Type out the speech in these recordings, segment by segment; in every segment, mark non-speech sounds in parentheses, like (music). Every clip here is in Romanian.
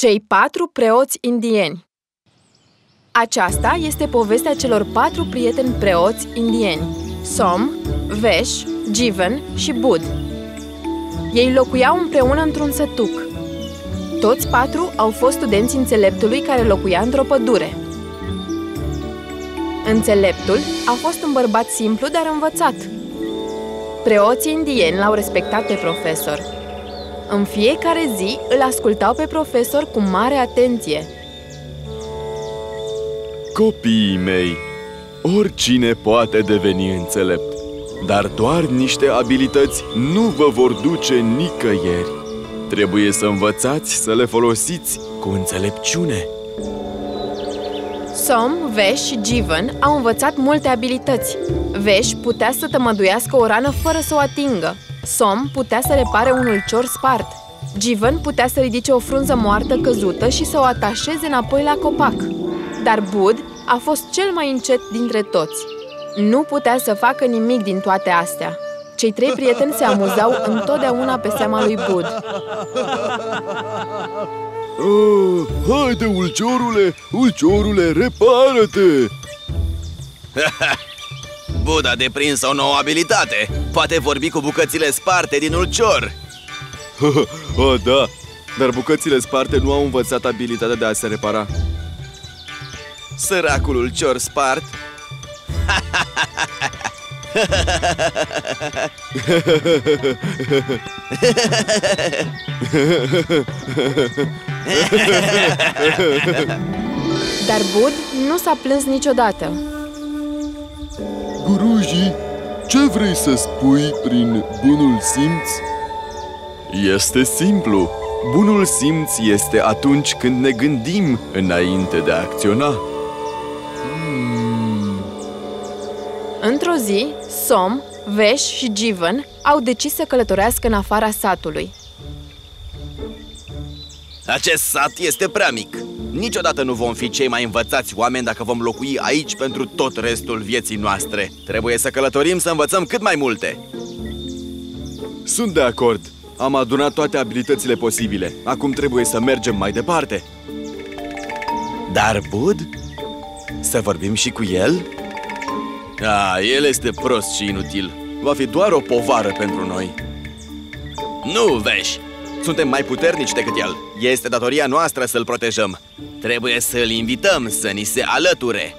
Cei patru preoți indieni Aceasta este povestea celor patru prieteni preoți indieni, Som, Vesh, Jivan și Bud. Ei locuiau împreună într-un sătuc. Toți patru au fost studenți înțeleptului care locuia într-o pădure. Înțeleptul a fost un bărbat simplu, dar învățat. Preoții indieni l-au respectat pe profesor. În fiecare zi îl ascultau pe profesor cu mare atenție. Copiii mei, oricine poate deveni înțelept, dar doar niște abilități nu vă vor duce nicăieri. Trebuie să învățați să le folosiți cu înțelepciune. Som, Vesh și Jivan au învățat multe abilități. Vesh putea să tămăduiască o rană fără să o atingă. Som putea să repare un ulcior spart. Jivan putea să ridice o frunză moartă căzută și să o atașeze înapoi la copac. Dar Bud a fost cel mai încet dintre toți. Nu putea să facă nimic din toate astea. Cei trei prieteni se amuzau întotdeauna pe seama lui Bud. Oh, haide, ulciorule! Ulciorule, repară-te! (laughs) Bud a deprins o nouă abilitate. Poate vorbi cu bucățile sparte din ulcior. (laughs) Oh, da, dar bucățile sparte nu au învățat abilitatea de a se repara. Săracul ulcior spart. Dar Bud nu s-a plâns niciodată. Guruji, ce vrei să spui prin bunul simț? Este simplu. Bunul simț este atunci când ne gândim înainte de a acționa. Într-o zi, Som, Vesh și Jivan au decis să călătorească în afara satului. Acest sat este prea mic Niciodată nu vom fi cei mai învățați oameni dacă vom locui aici pentru tot restul vieții noastre Trebuie să călătorim să învățăm cât mai multe Sunt de acord. Am adunat toate abilitățile posibile. Acum trebuie să mergem mai departe. Dar Bud? Să vorbim și cu el? Ah, el este prost și inutil Va fi doar o povară pentru noi Nu, veși! Suntem mai puternici decât el Este datoria noastră să-l protejăm Trebuie să-l invităm să ni se alăture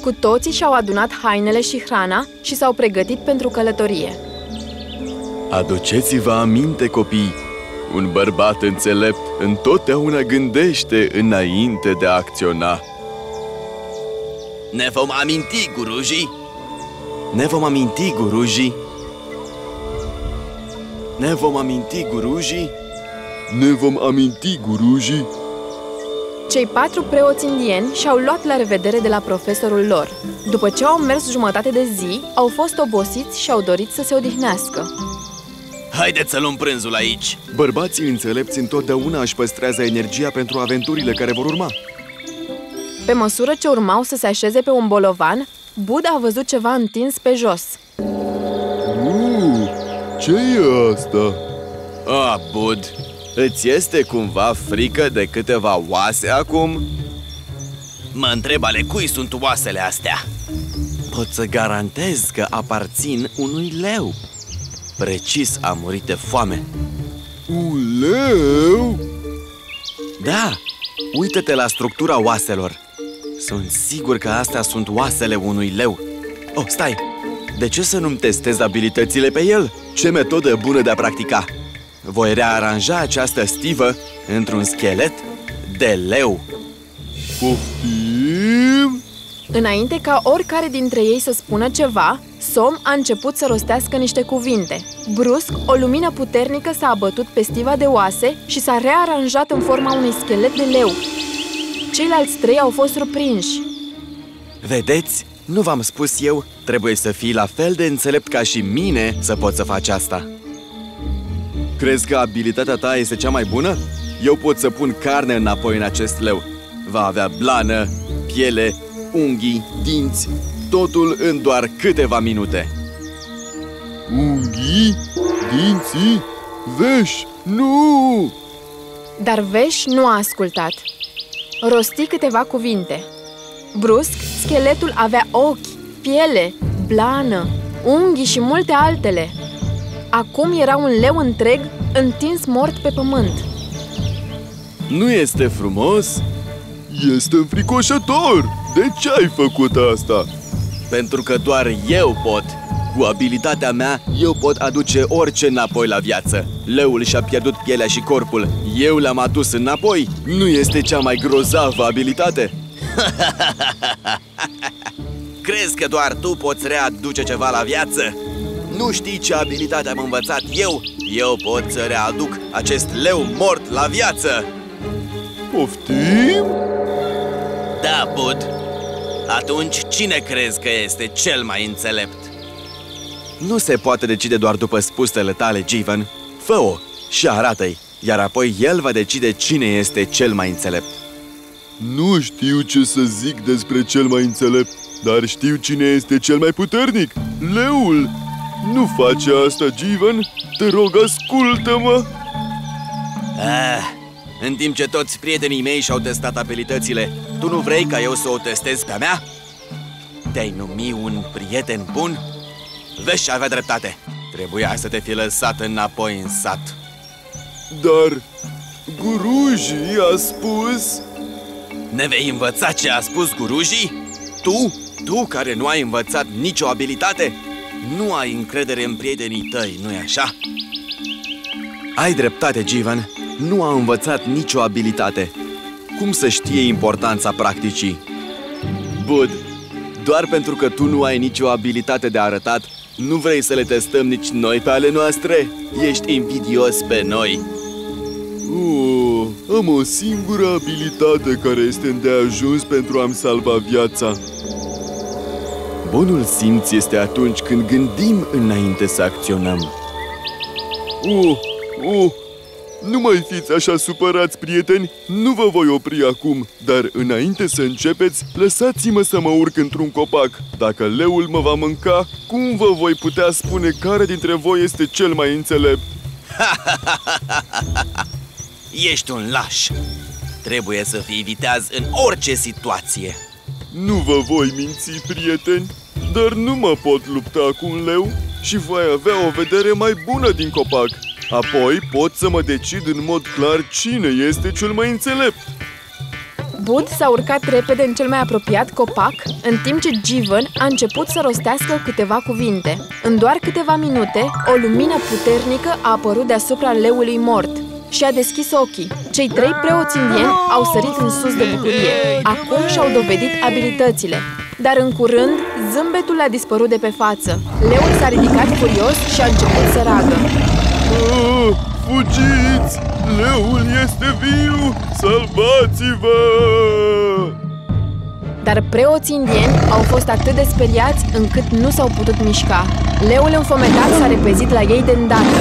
Cu toții și-au adunat hainele și hrana și s-au pregătit pentru călătorie. Aduceți-vă aminte, copii! Un bărbat înțelept întotdeauna gândește înainte de a acționa. Ne vom aminti, guruji Ne vom aminti, guruji Ne vom aminti, guruji Ne vom aminti, guruji? Cei patru preoți indieni și-au luat la revedere de la profesorul lor. După ce au mers jumătate de zi, au fost obosiți și au dorit să se odihnească. Haideți să luăm prânzul aici Bărbații înțelepți întotdeauna își păstrează energia pentru aventurile care vor urma. Pe măsură ce urmau să se așeze pe un bolovan, Buddha a văzut ceva întins pe jos. Uh, ce e asta? Ah, Bud, îți este cumva frică de câteva oase acum? Mă întreb ale cui sunt oasele astea Pot să garantez că aparțin unui leu Precis a murit de foame Un leu? Da, uită-te la structura oaselor Sunt sigur că astea sunt oasele unui leu Oh, stai! De ce să nu-mi testez abilitățile pe el? Ce metodă bună de a practica! Voi rearanja această stivă într-un schelet de leu Poftim? Înainte ca oricare dintre ei să spună ceva, Som a început să rostească niște cuvinte. Brusc, o lumină puternică s-a abătut pe stiva de oase și s-a rearanjat în forma unui schelet de leu. Ceilalți trei au fost surprinși. Vedeți? Nu v-am spus eu, trebuie să fii la fel de înțelept ca și mine să poți să faci asta Crezi că abilitatea ta este cea mai bună? Eu pot să pun carne înapoi în acest leu. Va avea blană, piele, unghii, dinți, totul în doar câteva minute. Unghii? Dinții? Veș? Nu! Dar Veș nu a ascultat. Rosti câteva cuvinte. Brusc, scheletul avea ochi, piele, blană, unghii și multe altele. Acum era un leu întreg întins mort pe pământ. Nu este frumos? Este înfricoșător! De ce ai făcut asta? Pentru că doar eu pot. Cu abilitatea mea, eu pot aduce orice înapoi la viață. Leul și-a pierdut pielea și corpul. Eu l-am adus înapoi. Nu este cea mai grozavă abilitate? (laughs) Crezi că doar tu poți readuce ceva la viață? Nu știi ce abilitate am învățat eu? Eu pot să readuc acest leu mort la viață! Poftim? Da, Bud. Atunci, cine crezi că este cel mai înțelept? Nu se poate decide doar după spusele tale, Jivan. Fă-o și arată-i, iar apoi el va decide cine este cel mai înțelept. Nu știu ce să zic despre cel mai înțelept, dar știu cine este cel mai puternic. Leul! Nu face asta, Jivan! Te rog, ascultă-mă! Ah, în timp ce toți prietenii mei și-au testat abilitățile, tu nu vrei ca eu să o testez pe-a mea? Te-ai numi un prieten bun? Vezi avea dreptate. Trebuia să te fi lăsat înapoi în sat. Dar gurujii a spus... Ne vei învăța ce a spus gurujii? Tu? Tu care nu ai învățat nicio abilitate? Nu ai încredere în prietenii tăi, nu-i așa? Ai dreptate, Jivan. Nu a învățat nicio abilitate. Cum să știe importanța practicii? Bud, doar pentru că tu nu ai nicio abilitate de arătat, nu vrei să le testăm nici noi pe ale noastre? Ești invidios pe noi! Oh, am o singură abilitate care este îndeajuns pentru a-mi salva viața. Bunul simț este atunci când gândim înainte să acționăm. Oh, oh, nu mai fiți așa supărați, prieteni! Nu vă voi opri acum, dar înainte să începeți, lăsați-mă să mă urc într-un copac. Dacă leul mă va mânca, cum vă voi putea spune care dintre voi este cel mai înțelept? (laughs) Ești un laș! Trebuie să fii viteaz în orice situație! Nu vă voi minți, prieteni, dar nu mă pot lupta cu un leu și voi avea o vedere mai bună din copac. Apoi pot să mă decid în mod clar cine este cel mai înțelept. Bud s-a urcat repede în cel mai apropiat copac, în timp ce Jivan a început să rostească câteva cuvinte. În doar câteva minute, o lumină puternică a apărut deasupra leului mort și a deschis ochii. Cei trei preoți indieni au sărit în sus de bucurie. Acum și-au dovedit abilitățile. Dar în curând, zâmbetul a dispărut de pe față. Leul s-a ridicat furios și a început să ragă. Ah, fugiți! Leul este viu! Salvați-vă! Dar preoții indieni au fost atât de speriați încât nu s-au putut mișca. Leul înfometat s-a repezit la ei de îndată.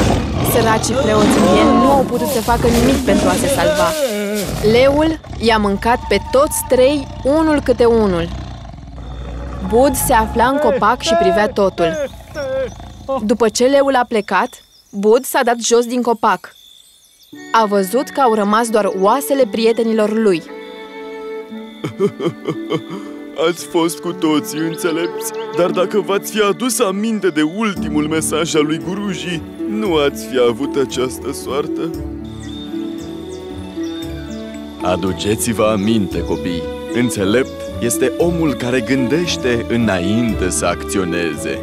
Săracii preoți indieni nu au putut să facă nimic pentru a se salva. Leul i-a mâncat pe toți trei, unul câte unul. Bud se afla în copac și privea totul. După ce leul a plecat, Bud s-a dat jos din copac. A văzut că au rămas doar oasele prietenilor lui. (laughs) Ați fost cu toții înțelepți, dar dacă v-ați fi adus aminte de ultimul mesaj al lui Guruji, nu ați fi avut această soartă. Aduceți-vă aminte, copii! Înțelept este omul care gândește înainte să acționeze.